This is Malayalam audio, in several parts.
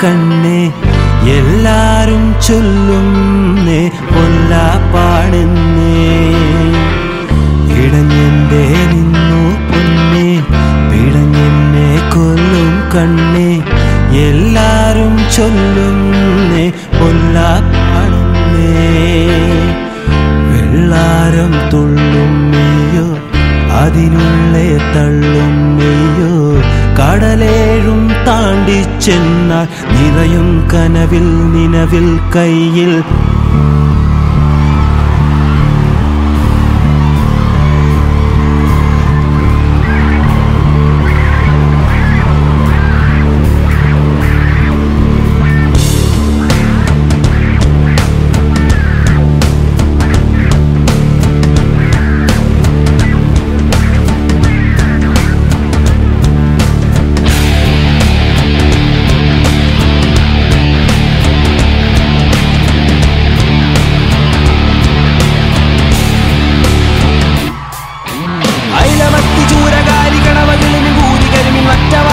കണ്ണേ എല്ലാരും ചൊല്ലുന്നേ പൊല്ലാപ്പാടുന്നേ ഇടഞ്ഞെന്തേ നിന്നു പൊന്നെ പിടഞ്ഞെന്നെ കൊല്ലും കണ്ണേ എല്ലാരും ചൊല്ലുന്നേ പൊല്ലാപ്പാടുന്നേ വെള്ളാരം തുള്ളും മെയ്യോ അതിനുള്ളേ തള്ളും മെയ്യോ കടലേഴും താണ്ടി ചെന്നാൽ നിറയും കനവിൽ നിലവിൽ കയ്യിൽ. കൂരി കരിമിൻ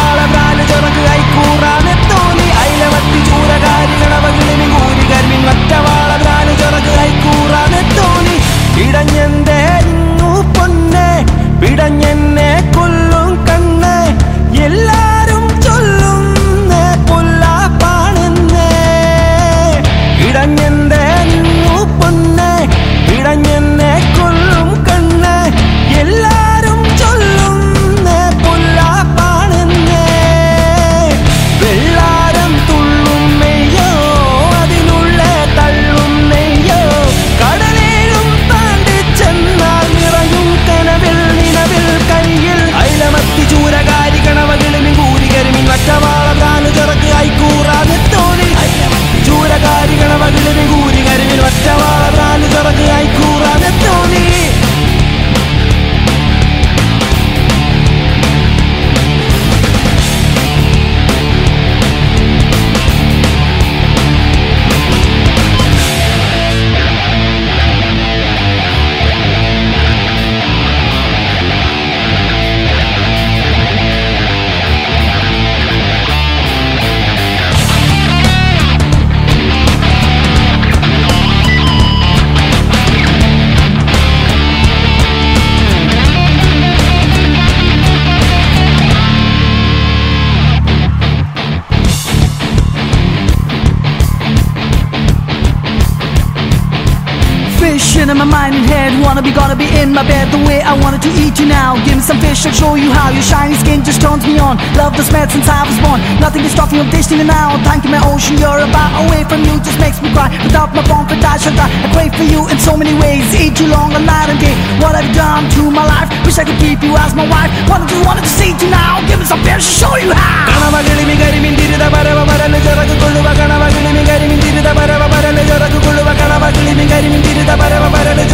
In my mind and head, wanna be, gotta be in my bed the way I wanted to eat you now. Give me some fish, I'll show you how. Your shiny skin just turns me on. Love the smell since I was born. Nothing is stopping your destiny now. Thank you, my ocean, you're about away from you, just makes me cry. Without my for I shall die. I crave for you in so many ways. Eat you long, a night and day. What I've done to my life, wish I could keep you as my wife. Wanted you, wanted to see you now. Give me some fish, I'll show you how.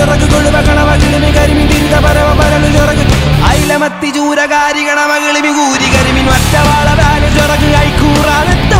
ചൊറകുകൊള്ളു ബഹളമകിളിമി കരിമി കൂരി കരിമിൻ ഒറ്റവാള ബാലു ചൊറക്.